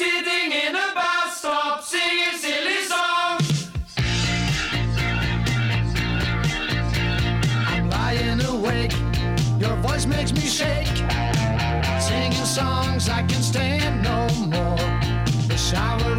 Sitting in a singing silly songs. I'm lying awake, your voice makes me shake. Singing songs I can stand no more. The shower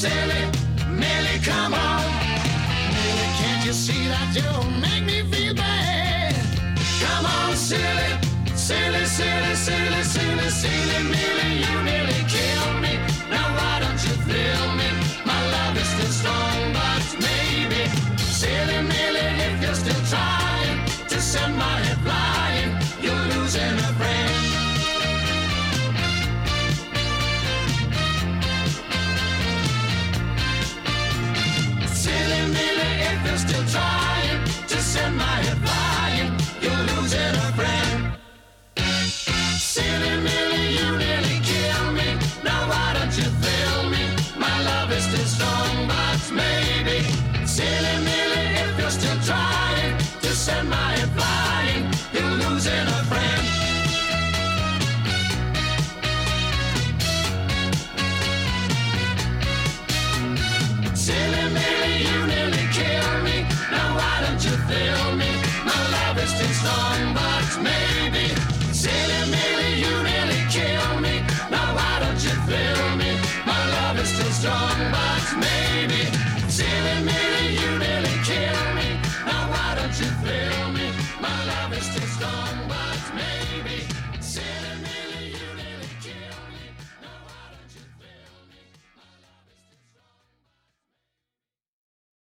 silly Millie, come on. Baby, can't you see that you make me feel bad? Come on, silly, silly, silly, silly, silly, silly Millie, you nearly you're still trying to send my flying, you're losing a friend. Silly you nearly killed me. Now why don't you me? My love is Silly you nearly me. Now why don't you me? My love is still strong, but maybe. Silly